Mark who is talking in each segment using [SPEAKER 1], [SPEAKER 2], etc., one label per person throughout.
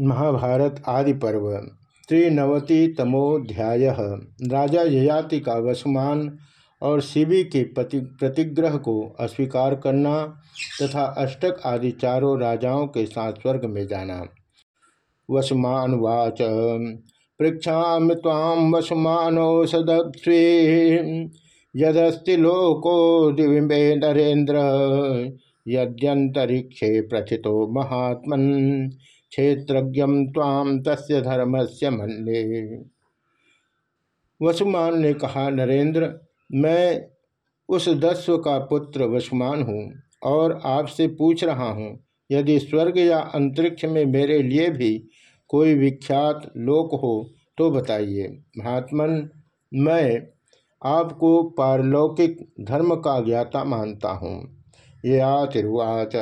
[SPEAKER 1] महाभारत आदि पर्व। त्रिनवतितमोध्याय राजा ययाति का वसुमान और शिवी के प्रतिग्रह को अस्वीकार करना तथा अष्टक आदि चारों राजाओं के साथ स्वर्ग में जाना। वसुमान वाच। पृक्षा ताम वसुमानौषधस्वी यदस्ति लोको दिविम्बे नरेन्द्र। यद्यंतरिक्षे प्रथितो महात्मन। क्षेत्रज्ञ ताम तस्य से मन्ये। वसुमान ने कहा, नरेंद्र, मैं उस दस्व का पुत्र वसुमान हूँ और आपसे पूछ रहा हूँ, यदि स्वर्ग या अंतरिक्ष में मेरे लिए भी कोई विख्यात लोक हो तो बताइए। महात्मन, मैं आपको पारलौकिक धर्म का ज्ञाता मानता हूँ। ये आतिर्वाच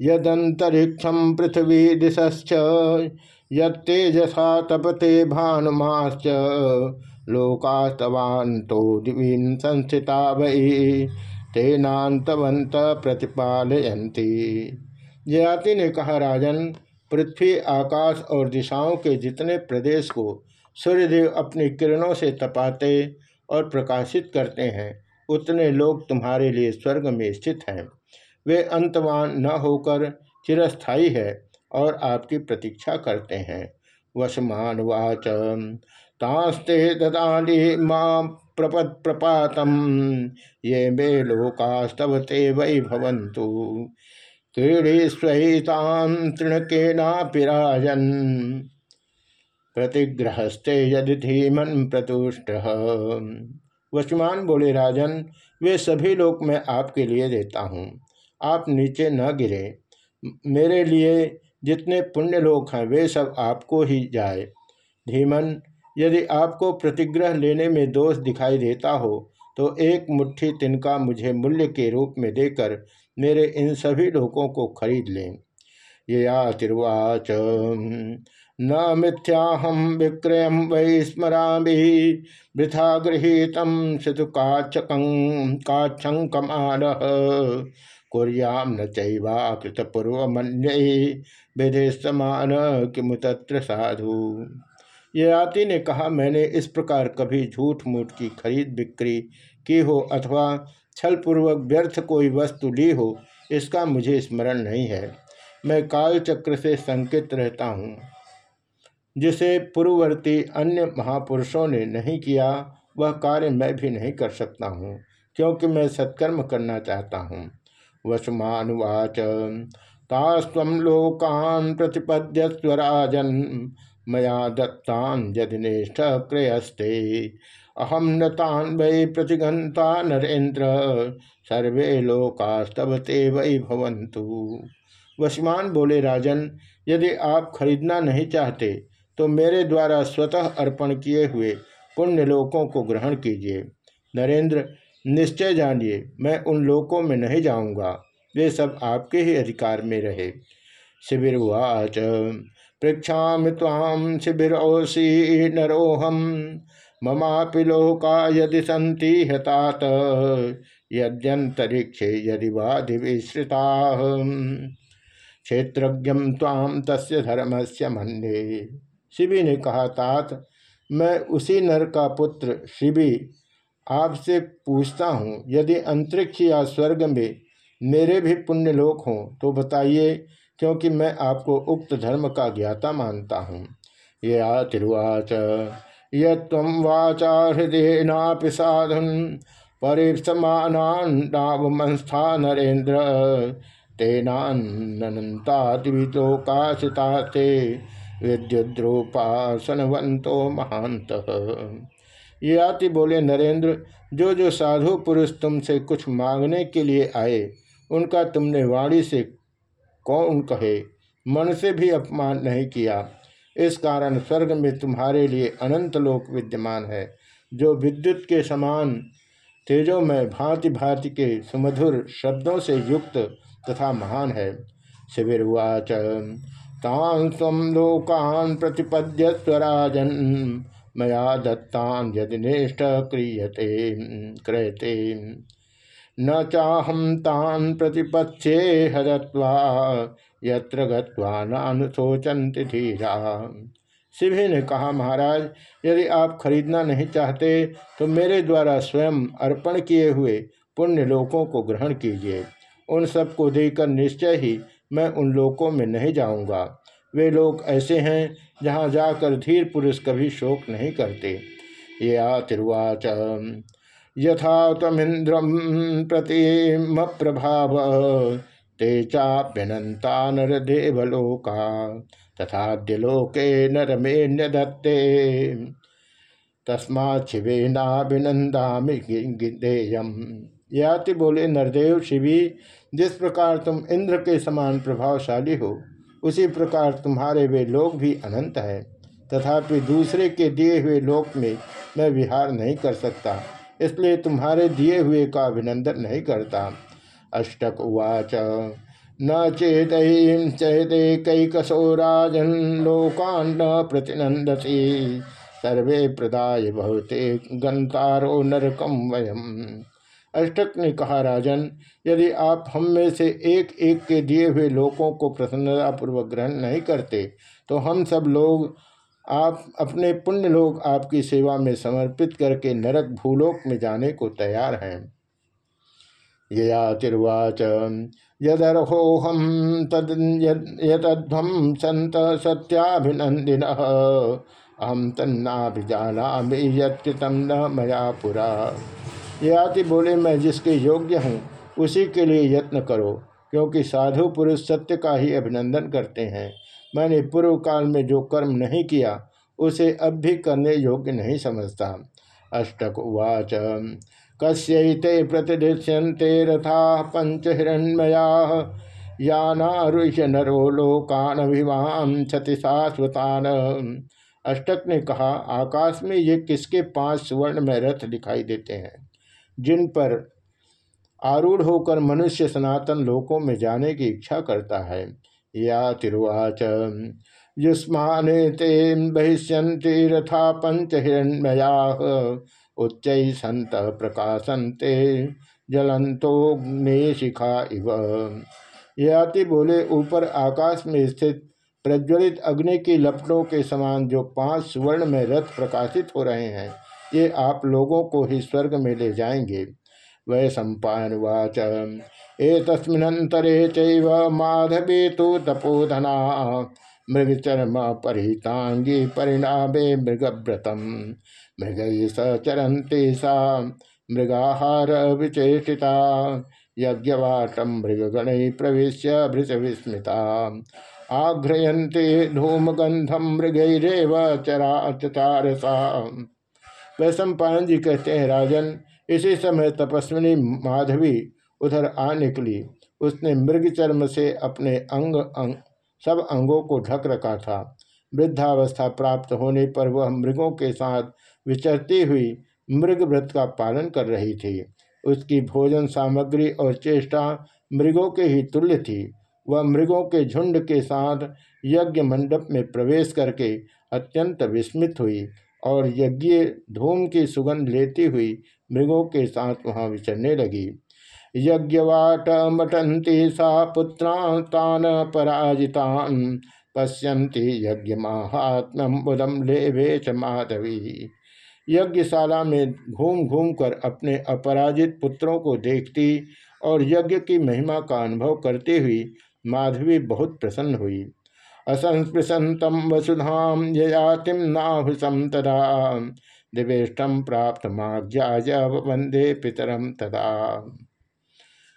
[SPEAKER 1] यदंतरिक्षम पृथ्वी दिशश्च यतेजसा तपते भानुमाश्च। लोकास्तवान्तो दिवीन संस्थिता वही तेनातवंत प्रतिपालयंती जयाति ने कहा, राजन, पृथ्वी, आकाश और दिशाओं के जितने प्रदेश को सूर्यदेव अपनी किरणों से तपाते और प्रकाशित करते हैं, उतने लोग तुम्हारे लिए स्वर्ग में स्थित हैं। वे अंतवान न होकर चिरस्थायी है और आपकी प्रतीक्षा करते हैं। वसमान वाच। तास्ते ददाली माँ प्रपद प्रपातम। ये मे लोकास्तव ते वै भवंतु क्रीड़ेश्वतान तृणकेनापिराजन। प्रतिग्रहस्ते यदि धीमन प्रतुष्ट। वसुमान बोले, राजन, वे सभी लोग मैं आपके लिए देता हूँ। आप नीचे न गिरे। मेरे लिए जितने पुण्य लोग हैं, वे सब आपको ही जाए। धीमन, यदि आपको प्रतिग्रह लेने में दोष दिखाई देता हो तो एक मुट्ठी तिनका मुझे मूल्य के रूप में देकर मेरे इन सभी लोगों को खरीद लें। ये आतिर्वाच न मिथ्याहम विक्रय वै स्मरा वृथा गृहीत सितु काछंकमान कुरियाम न चैवाकृत पूर्व मन विधि समान किमुत्र साधु ययाति ने कहा, मैंने इस प्रकार कभी झूठ मूठ की खरीद बिक्री की हो अथवा छलपूर्वक व्यर्थ कोई वस्तु ली हो, इसका मुझे स्मरण नहीं है। मैं काल चक्र से संकित रहता हूँ, जिसे पूर्ववर्ती अन्य महापुरुषों ने नहीं किया, वह कार्य मैं भी नहीं कर सकता हूँ, क्योंकि मैं सत्कर्म करना चाहता हूँ। वसुमानुवाच तास्व लोकान प्रतिपद्य स्वराजन मया दत्तान यदि निष्ठ क्रयस्ते अहम नतान वै प्रतिगंता नरेन्द्र, सर्वे लोकास्तव ते वै भवंतु वसमान बोले, राजन, यदि आप खरीदना नहीं चाहते तो मेरे द्वारा स्वतः अर्पण किए हुए पुण्य लोकों को ग्रहण कीजिए। नरेंद्र निश्चय जानिए, मैं उन लोकों में नहीं जाऊँगा। वे सब आपके ही अधिकार में रहे। शिविर वाच पृछा ताम शिविरोसी नरोहम। ममापि लोका यदि सन्ति हतात। यद्यंतरिक्षे यदि वाधिविश्रिता क्षेत्रज्ञ ताम तस्य धर्म से मन्ये। शिवि ने कहा, तात, मैं उसी नर का पुत्र शिवि आपसे पूछता हूँ, यदि अंतरिक्ष या स्वर्ग में मेरे भी पुण्य लोक हों तो बताइए, क्योंकि मैं आपको उक्त धर्म का ज्ञाता मानता हूँ। ये आतिर्वाच यम वाचा हृदय नापि साधन परिसमानावमंस्था नरेन्द्र तेनानंतादिलोकाशिता ते विद्युद्रूपासनवंतो महांत ये आति बोले, नरेंद्र जो जो साधु पुरुष तुमसे कुछ मांगने के लिए आए, उनका तुमने वाणी से कौन कहे? मन से भी अपमान नहीं किया। इस कारण स्वर्ग में तुम्हारे लिए अनंत लोक विद्यमान है, जो विद्युत के समान तेजो में भांति भांति के सुमधुर शब्दों से युक्त तथा महान है। शिविरवाच तान स्व लोकान प्रतिपद्य स्वराजन। मया दत्तान यदि निष्ठ क्रियते क्रियते न चाहम तान प्रतिपक्षे हरत्वा, यत्र गत्वानुशोचंति धीरा। शिवी ने कहा, महाराज, यदि आप खरीदना नहीं चाहते तो मेरे द्वारा स्वयं अर्पण किए हुए पुण्य लोकों को ग्रहण कीजिए। उन सबको देकर निश्चय ही मैं उन लोकों में नहीं जाऊँगा। वे लोग ऐसे हैं जहाँ जाकर धीर पुरुष कभी शोक नहीं करते। ये आतिर्वाच यथा तमिंद्रम प्रतिम प्रभाव ते चाप्यनता नरदेवलोका तथाद्यलोके नरमेण्य दत्ते तस्मा शिवेनाभिनंदा गिदेयम याति बोले, नरदेव शिवी, जिस प्रकार तुम इंद्र के समान प्रभावशाली हो उसी प्रकार तुम्हारे वे लोग भी अनंत है। तथापि दूसरे के दिए हुए लोक में मैं विहार नहीं कर सकता, इसलिए तुम्हारे दिए हुए का अभिनंदन नहीं करता। अष्टक उवाच, न चेत चेते कैकसो राजन लोकान प्रतिनंदसी सर्वे प्रदाय बहुते गंतारो नरकम वयम। अष्टक ने कहा, राजन, यदि आप हम में से एक एक के दिए हुए लोगों को प्रसन्नतापूर्वक ग्रहण नहीं करते तो हम सब लोग, आप, अपने पुण्य लोग आपकी सेवा में समर्पित करके नरक भूलोक में जाने को तैयार हैं। ययातिर्वाच यदर्होहम तद संत सत्याभिनंदिन अहम तन्नाभिजाना यत्कृतम न मया पुरा। ये आति बोले, मैं जिसके योग्य हूँ, उसी के लिए यत्न करो, क्योंकि साधु पुरुष सत्य का ही अभिनंदन करते हैं। मैंने पूर्व काल में जो कर्म नहीं किया, उसे अब भी करने योग्य नहीं समझता। अष्टक उवाच। कस्यते प्रतिदृश्यंते रथा पंच हिरण्मया यानारुह्य नरो लोकान अभिमान क्षति शाश्वतान। अष्टक ने कहा, आकाश में ये किसके पाँच सुवर्ण में रथ दिखाई देते हैं? जिन पर आरूढ़ होकर मनुष्य सनातन लोकों में जाने की इच्छा करता है, या तिरुवाच। युष्माने ते बहिष्यंति रथा पंच हिरण्मया, उच्च संत प्रकाशंते जलंतोग्नि शिखा इव। याति बोले, ऊपर आकाश में स्थित प्रज्वलित अग्नि की लपटों के समान जो पाँच सुवर्ण में रथ प्रकाशित हो रहे हैं ये आप लोगों को ही स्वर्ग में ले जाएँगे। वह सम्पावाच ए चैव माधवे तो तपोधना मृगचर्म परितांगी परिणामे मृगव्रतम। मृग सचरते सा। मृगाहार विचेषिता यज्ञवाटम मृगगण प्रवेश भृत विस्मृता। आघ्रयन्ते धूमगंधम मृगैरेव चरा चारसा वैश्व पायन जी कहते हैं, राजन, इसी समय तपस्विनी माधवी उधर आ निकली। उसने मृग चर्म से अपने अंग अंग, सब अंगों को ढक रखा था। वृद्धावस्था प्राप्त होने पर वह मृगों के साथ विचरती हुई मृग व्रत का पालन कर रही थी। उसकी भोजन सामग्री और चेष्टा मृगों के ही तुल्य थी। वह मृगों के झुंड के साथ यज्ञ मंडप में प्रवेश करके अत्यंत विस्मित हुई। और यज्ञ धूम की सुगंध लेती हुई मृगों के साथ वहाँ विचरने लगी। यज्ञवाट मटंती सा पुत्रान पराजितान। पश्यंती यज्ञ महात्म बुदम ले च माधवी। यज्ञशाला में घूम घूम कर अपने अपराजित पुत्रों को देखती और यज्ञ की महिमा का अनुभव करती हुई माधवी बहुत प्रसन्न हुई। असंस्पृशंतम वसुधाम ययातिम नाहुसम तदा। दिवेष्टम प्राप्त माज्ञा वंदे पितरम तदा।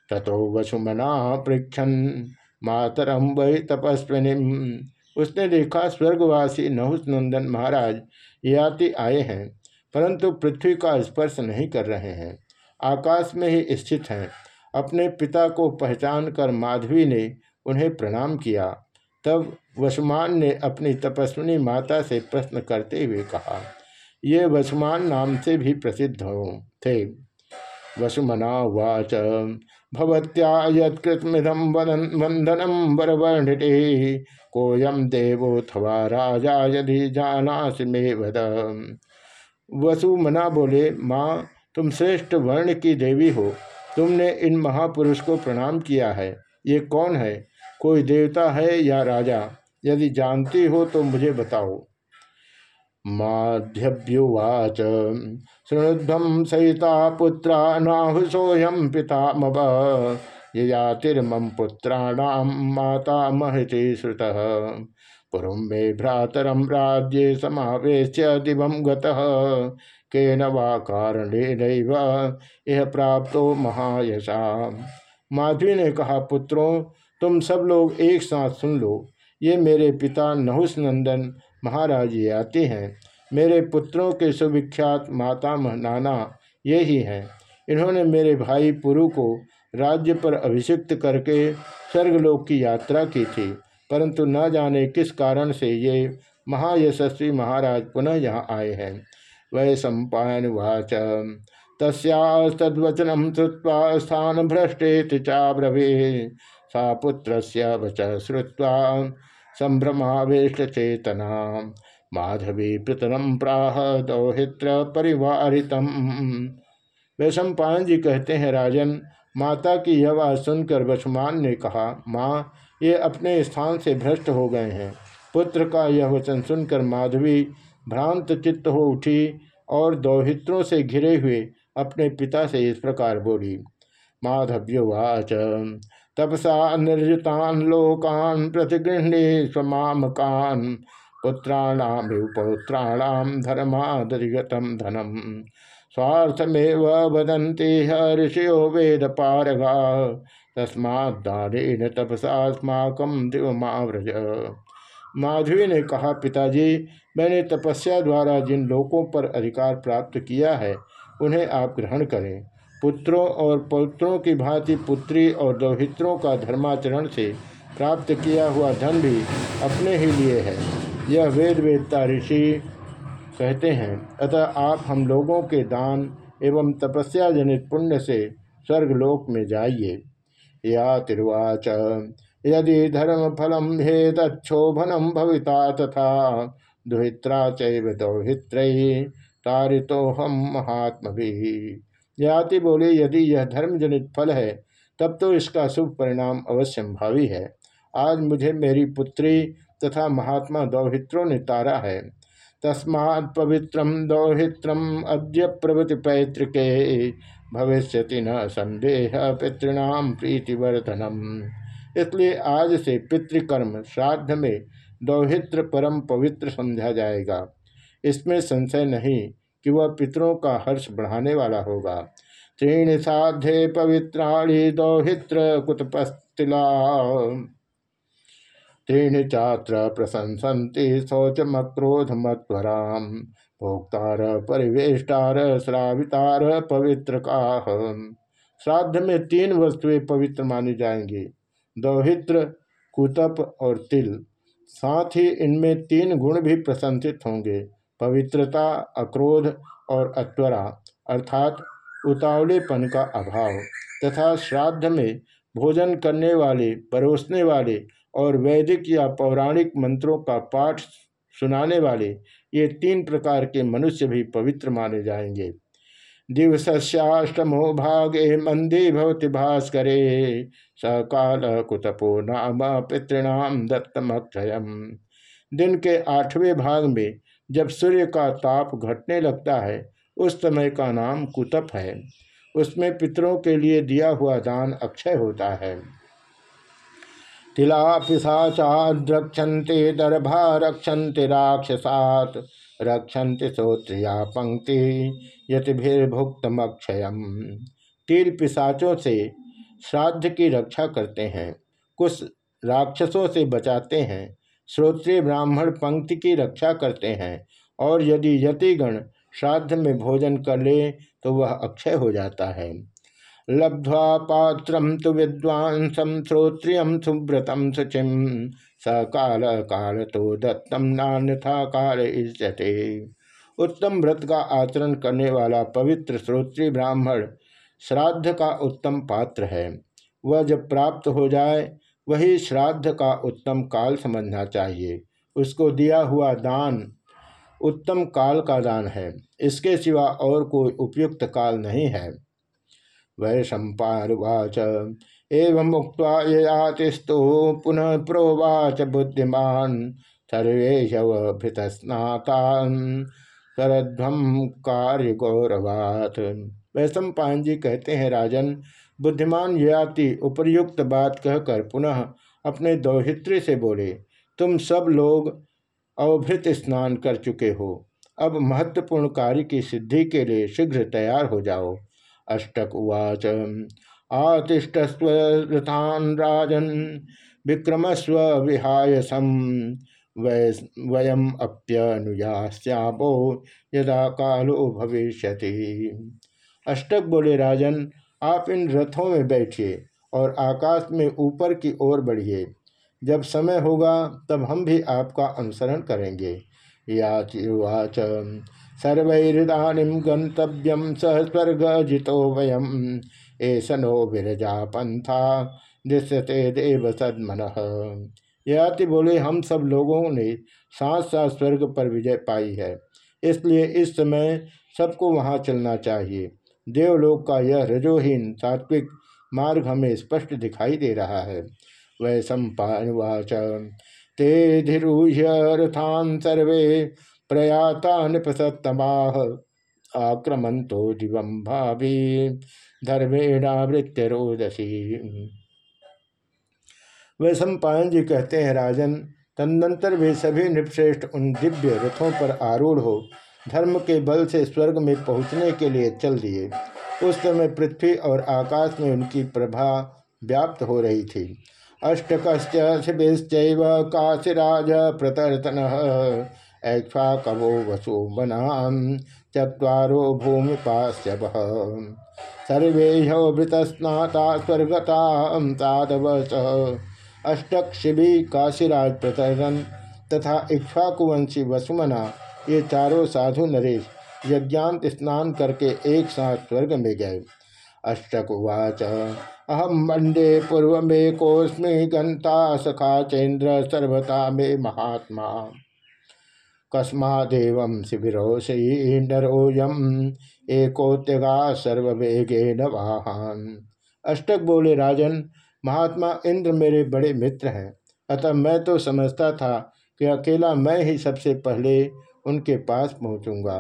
[SPEAKER 1] ततो वसुमना पृक्षन मातरम वही तपस्विनी। उसने देखा, स्वर्गवासी नहुस नंदन महाराज याति आए हैं, परंतु पृथ्वी का स्पर्श नहीं कर रहे हैं। आकाश में ही स्थित हैं। अपने पिता को पहचान कर माधवी ने उन्हें प्रणाम किया। तब वसुमान ने अपनी तपस्विनी माता से प्रश्न करते हुए कहा, ये वसुमान नाम से भी प्रसिद्ध हो थे। वसुमना वाच भवत्या यत्कृतमिदम वंदनम वरवर्णिटे कोयम देवोथवा राजा यदि जानासि मे वद। वसुमना बोले, माँ, तुम श्रेष्ठ वर्ण की देवी हो। तुमने इन महापुरुष को प्रणाम किया है। ये कौन है? कोई देवता है या राजा? यदि जानती हो तो मुझे बताओ। माध्यव्युवाच शृणुध्वम सहिता पुत्रा नाहुसोयम पितामव यतिर्मम पुत्राणाम माता महति श्रुत। पूर्व मे भ्रातरम राज्य समावेश दिवम गेन वा यह प्राप्त महायशा। माधवी ने कहा, पुत्रों तुम सब लोग एक साथ सुन लो। ये मेरे पिता नहुस नंदन महाराज ये आते हैं। मेरे पुत्रों के सुविख्यात माता नाना ये ही हैं। इन्होंने मेरे भाई पुरु को राज्य पर अभिषिक्त करके स्वर्गलोक की यात्रा की थी। परंतु न जाने किस कारण से ये महायशस्वी महाराज पुनः यहाँ आए हैं। वह सम्पायन वाच तस्वचनम श्रुवा स्थान भ्रष्टे चाब्रवे सा पुत्र वच श्रुवा संभ्रमावेश चेतना माधवी पितरम प्राह दौहित्र परिवारितम। वैशम जी कहते हैं, राजन, माता की यह बात सुनकर वसुमान ने कहा, माँ, ये अपने स्थान से भ्रष्ट हो गए हैं। पुत्र का यह वचन सुनकर माधवी भ्रांत चित्त हो उठी और दौहित्रों से घिरे हुए अपने पिता से इस प्रकार बोली, माधव्युवाच तपसा निर्जितान लोकान प्रतिगृहणे स्वमामकान। पुत्राणाम पौत्राणाम धर्मादरिगतम धनम स्वार्थमेव वदन्ति ऋषियो वेद पारगा तस्मादान तपसास्माकम दिवमाव्रज। माधवी ने कहा, पिताजी, मैंने तपस्या द्वारा जिन लोकों पर अधिकार प्राप्त किया है, उन्हें आप ग्रहण करें। पुत्रों और पौत्रों की भांति पुत्री और दौहित्रों का धर्माचरण से प्राप्त किया हुआ धन भी अपने ही लिए है। यह वेद वेदता ऋषि कहते हैं, अतः आप हम लोगों के दान एवं तपस्या जनित पुण्य से स्वर्गलोक में जाइए। या तिरुवाच, यदि धर्म फलम हे तक्षोभनम भविता तथा दुहित्रा चैव तारितोहम तारितो महात्म भी याति बोले, यदि यह धर्म जनित फल है, तब तो इसका शुभ परिणाम अवश्य भावी है। आज मुझे मेरी पुत्री तथा महात्मा दौहित्रों ने तारा है। तस्मा पवित्रम दौहित्रम अद्य प्रभृति पैतृके भविष्य न संदेह पितृणाम प्रीतिवर्धनम। इसलिए आज से पितृकर्म श्राद्ध में दौहित्र परम पवित्र समझा जाएगा। इसमें संशय नहीं कि वह पितरों का हर्ष बढ़ाने वाला होगा। त्रीण साधे पवित्राणी दौहित्र कुतपस्तिला। त्रीण चात्र प्रशंसन्ति शौचमक्रोधमत्वराम भोक्तार परिवेष्टार श्रावितार पवित्र का श्राद्ध में तीन वस्तुएँ पवित्र मानी जाएँगी। दौहित्र, कुतप और तिल। साथ ही इनमें तीन गुण भी प्रशंसित होंगे। पवित्रता, अक्रोध और अत्वरा, अर्थात उतावलेपन का अभाव, तथा श्राद्ध में भोजन करने वाले, परोसने वाले और वैदिक या पौराणिक मंत्रों का पाठ सुनाने वाले, ये तीन प्रकार के मनुष्य भी पवित्र माने जाएँगे। दिवस्याष्टमो भागे मंदे भवति भास्करे, सकाल कुतपो नाम पितृणाम दत्तमक्षयम। दिन के आठवें भाग में जब सूर्य का ताप घटने लगता है, उस समय का नाम कुतप है। उसमें पितरों के लिए दिया हुआ दान अक्षय होता है। तिला पिशाचाद्रक्षन्ते दर्भा रक्षन्ति, राक्षसात रक्षन्ति श्रोत्रिया पंक्ति यतिभिर्भुक्तमक्षयम। तिल पिशाचों से श्राद्ध की रक्षा करते हैं। कुछ राक्षसों से बचाते हैं। श्रोत्रिय ब्राह्मण पंक्ति की रक्षा करते हैं, और यदि यतिगण श्राद्ध में भोजन कर ले तो वह अक्षय हो जाता है। लब्ध्वा पात्र तो विद्वांसम श्रोत्रियम सुव्रतम शुचिम स काल तो दत्तम नान्यथा काल इज्जते उत्तम व्रत का आचरण करने वाला पवित्र श्रोत्री ब्राह्मण श्राद्ध का उत्तम पात्र है। वह जब प्राप्त हो जाए वही श्राद्ध का उत्तम काल समझना चाहिए। उसको दिया हुआ दान उत्तम काल का दान है। इसके सिवा और कोई उपयुक्त काल नहीं है। वै सम्पावाच एवं मुक्त यातिस्तु पुनः प्रोवाच बुद्धिमान, सर्वे शवभृतस्नातान शरध्वम कार्य गौरवात। वैश्व पायन जी कहते हैं, राजन बुद्धिमान याति उपर्युक्त बात कहकर पुनः अपने दौहित्री से बोले, तुम सब लोग अवभृत स्नान कर चुके हो। अब महत्वपूर्ण कार्य की सिद्धि के लिए शीघ्र तैयार हो जाओ अष्टक उवाच। आतिष्ठस्वृथान राजन विक्रमस्व विहायसम। वयम अप्यनुयास्यापो यदा कालो भविष्य अष्टक बोले, राजन आप इन रथों में बैठिए और आकाश में ऊपर की ओर बढ़िए। जब समय होगा, तब हम भी आपका अनुसरण करेंगे। याचिवाच सर्वैरिदानीम गंतव्यम सह स्वर्ग जितो वयम ऐसनो विरजा पंथा दृश्यते देव सदमन। याति बोले, हम सब लोगों ने साथ साथ स्वर्ग पर विजय पाई है। इसलिए इस समय सबको वहाँ चलना चाहिए। देवलोक का यह रजोहीन सात्विक मार्ग हमें स्पष्ट दिखाई दे रहा है। वै सम्पावाच ते धीरूह्य रथान सर्वे प्रयाता नृपसतमा आक्रमंतो दिवम भावी धर्मेणावृत्य रोदसी वे सम्पायन जी कहते हैं, राजन, तदनंतर वे सभी नृपश्रेष्ठ उन दिव्य रथों पर आरूढ़ हो धर्म के बल से स्वर्ग में पहुँचने के लिए चल दिए। उस समय पृथ्वी और आकाश में उनकी प्रभा व्याप्त हो रही थी। अष्टकश्चिभिश्चैव काशीराज प्रतर्तन ऐक्ष्वा कवो वसु बनाम चत्वारो भूमिपाश्यव। सर्वे वृतस्नाता स्वर्गता तादवस अष्टक शिवि काशीराज प्रतर्तन तथा इक्ष्वाकुवंशी वसुमना ये चारों साधु नरेश यज्ञांत स्नान करके एक साथ स्वर्ग में गए। अष्टक उवाच अहम मंडे पूर्व में कोस्मी गंता सखा चेन्द्र सर्वता में महात्मा। कस्मादेव शिविरोषयी नरोयम एकोत्यगा सर्ववेगे नवाहान अष्टक बोले, राजन, महात्मा इंद्र मेरे बड़े मित्र हैं। अतः मैं तो समझता था कि अकेला मैं ही सबसे पहले उनके पास पहुंचूँगा।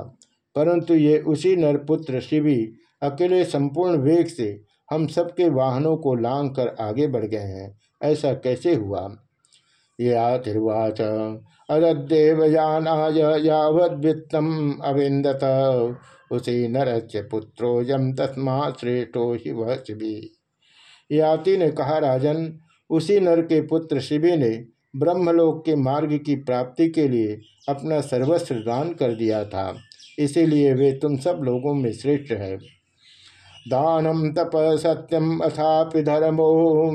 [SPEAKER 1] परंतु ये उसी नरपुत्र शिवी अकेले संपूर्ण वेग से हम सबके वाहनों को लांग कर आगे बढ़ गए हैं। ऐसा कैसे हुआ? या तिरुवाच अददेवयानाय यावद्वित्तम अविंदत उसी नरस्य पुत्रो यम तस्मा श्रेष्ठो ही वह शिवी। याति ने कहा, राजन, उसी नर के पुत्र शिवी ने ब्रह्मलोक के मार्ग की प्राप्ति के लिए अपना सर्वस्व दान कर दिया था। इसीलिए वे तुम सब लोगों में श्रेष्ठ है। दानम तप सत्यम अथापि धर्मो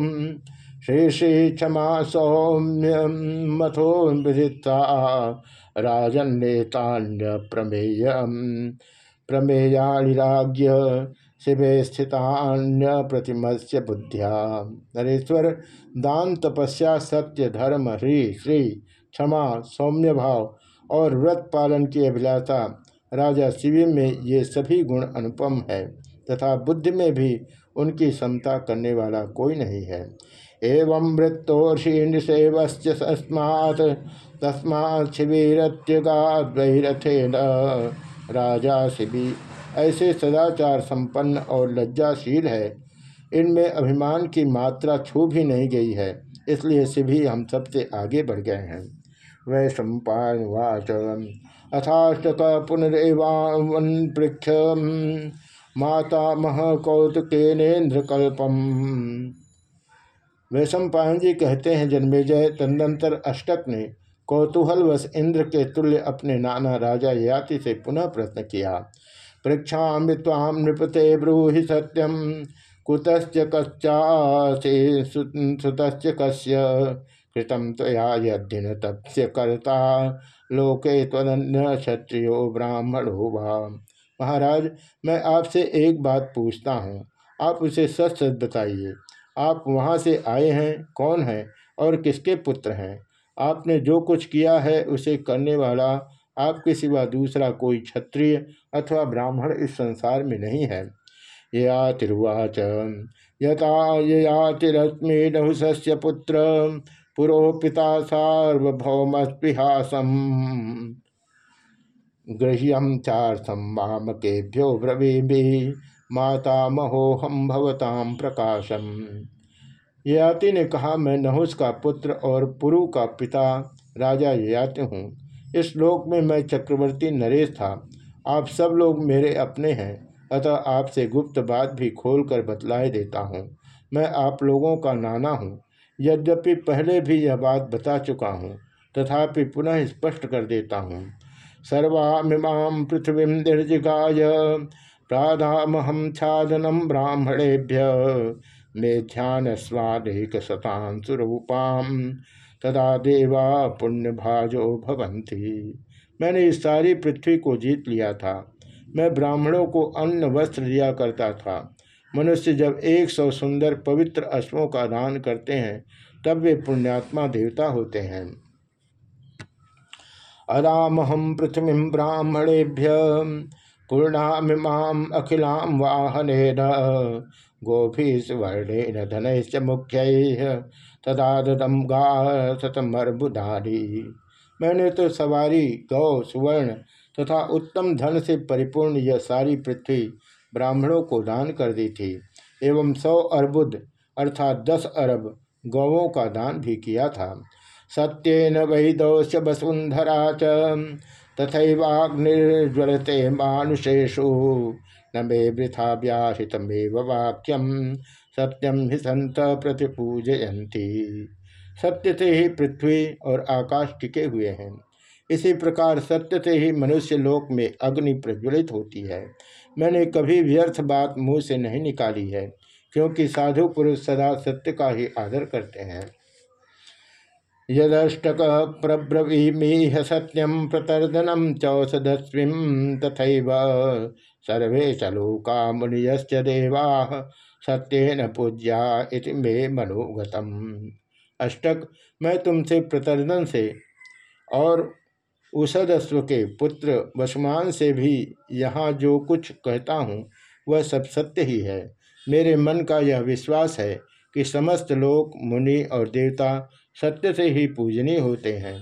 [SPEAKER 1] श्री श्री क्षमा सौम्य मथो विदिता राजन्यतान्य प्रमेय प्रमेयालिराज्य शिवे स्थितान्य प्रतिमस्य बुद्धिया। नरेश्वर दान तपस्या सत्य धर्म ह्री श्री क्षमा सौम्य भाव और व्रत पालन की अभिलाषा। राजा शिवी में ये सभी गुण अनुपम है तथा बुद्धि में भी उनकी क्षमता करने वाला कोई नहीं है। एवं वृत्तोषीण सेवश्च तस्मात् तस्मात् राजा शिवी ऐसे सदाचार संपन्न और लज्जाशील है। इनमें अभिमान की मात्रा छू भी नहीं गई है, इसलिए शिवी हम सबसे आगे बढ़ गए हैं। वै सम्पावाच अथाष्टक पुनरेवावन पृक्ष माता मह कौतुकेन्द्रकल्पम वैशम जी कहते हैं, जन्मेजय तदनंतर अष्टक ने कौतूहलवश इंद्र के तुल्य अपने नाना राजा याति से पुनः प्रश्न किया पृक्षा ताम नृपते ब्रूहि सत्यम कुतश्च कच्चासे सुतश्च कस्य कृतम तया यद्यन तप्य कर्ता। लोके तदन्य क्षत्रियो ब्राह्मणो भा महाराज, मैं आपसे एक बात पूछता हूँ। आप उसे सच सच बताइए। आप वहाँ से आए हैं, कौन हैं और किसके पुत्र हैं? आपने जो कुछ किया है उसे करने वाला आपके सिवा दूसरा कोई क्षत्रिय अथवा ब्राह्मण इस संसार में नहीं है। या तिरुवाच यथा ययातिरश्मि नहुष्य पुत्र, पुरोपिता सार्वभौमस्पृहासम। गृह्यम चार्थम मामकेभ्यो ब्रवीमि, माता महोहम भवताम प्रकाशम। ययाति ने कहा, मैं नहुस का पुत्र और पुरु का पिता राजा ययाति हूँ। इस लोक में मैं चक्रवर्ती नरेश था। आप सब लोग मेरे अपने हैं, अतः आपसे गुप्त बात भी खोल कर बतलाए देता हूँ। मैं आप लोगों का नाना हूँ। यद्यपि पहले भी यह बात बता चुका हूँ, तथापि पुनः स्पष्ट कर देता हूँ। सर्वामिमां पृथ्वी निर्जिगाय प्राधामहम छादनम ब्राह्मणेभ्य मे ध्यान स्वादेक शतांशुरूपाम तदा देवा पुण्य भाजो भवंती मैंने इस सारी पृथ्वी को जीत लिया था। मैं ब्राह्मणों को अन्न वस्त्र दिया करता था। मनुष्य जब एक सौ सुंदर पवित्र अश्वों का दान करते हैं, तब वे पुण्यात्मा देवता होते हैं। अदामहम पृथ्वी ब्राह्मणेभ्य पूर्णामिमाम अखिलाम वाहन गोभी सुवर्णेन धनश्च मुख्य। तदा गा सतमर्बुधारी मैंने तो सवारी, गौ, सुवर्ण तथा उत्तम धन से परिपूर्ण यह सारी पृथ्वी ब्राह्मणों को दान कर दी थी, एवं सौ अर्बुद अर्थात दस अरब गौवों का दान भी किया था। सत्यन वैदौश वसुंधरा च, तथैवाग्निर्ज्वलते मानुषेषु। न वृथा व्याहितमेव वाक्यम। सत्यम ही संत प्रतिपूजयंती सत्य से ही पृथ्वी और आकाश टिके हुए हैं। इसी प्रकार सत्य से ही मनुष्य लोक में अग्नि प्रज्वलित होती है। मैंने कभी व्यर्थ बात मुँह से नहीं निकाली है, क्योंकि साधु पुरुष सदा सत्य का ही आदर करते हैं। यदष्टक प्रब्रवीमीह सत्यम प्रतर्दनम चौसदस्वी तथा सर्वे चलोका मुनियश्च देवा सत्यन पूज्या इति मे मनोगतम। अष्टक, मैं तुमसे प्रतर्दन से और उषदस्व के पुत्र वसुमान से भी यहाँ जो कुछ कहता हूँ, वह सब सत्य ही है। मेरे मन का यह विश्वास है कि समस्त लोक, मुनि और देवता सत्य से ही पूजनीय होते हैं।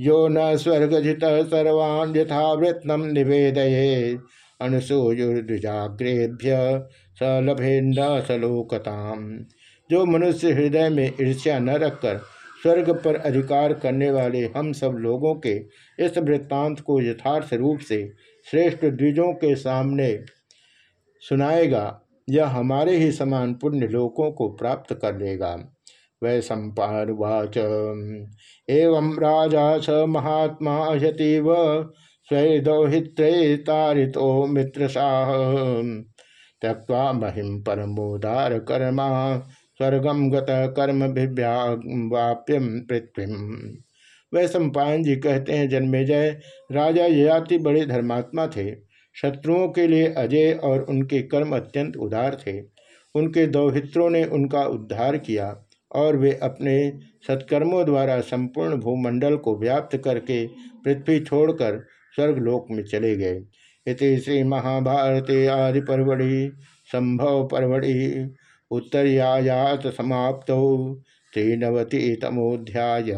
[SPEAKER 1] यो न स्वर्गजित सर्वान् यथावृत्नम निवेदये अनुसूयुर्जाग्रेभ्य सलभेन्द्र सलोकताम जो मनुष्य हृदय में ईर्ष्या न रखकर स्वर्ग पर अधिकार करने वाले हम सब लोगों के इस वृत्तांत को यथार्थ रूप से श्रेष्ठ द्विजों के सामने सुनाएगा, यह हमारे ही समान पुण्य लोकों को प्राप्त कर लेगा। वै सम्पावाच एवं राजा स महात्मा यतीव स्वैदौहित्रे तारितो मित्रशाह। त्यक्वा महिम परमोदार कर्मा स्वर्गम गत कर्म विव्याप्यम पृथ्वी। वह सम्पायन जी कहते हैं जन्मेजय राजा ययाति बड़े धर्मात्मा थे। शत्रुओं के लिए अजय और उनके कर्म अत्यंत उदार थे। उनके दौहित्रों ने उनका उद्धार किया और वे अपने सत्कर्मों द्वारा संपूर्ण भूमंडल को व्याप्त करके पृथ्वी छोड़कर स्वर्गलोक में चले गए। इति श्री महाभारते आदि परवड़ी संभव परवड़ी उत्तरयायात समाप्त त्रिनवति तमोध्याय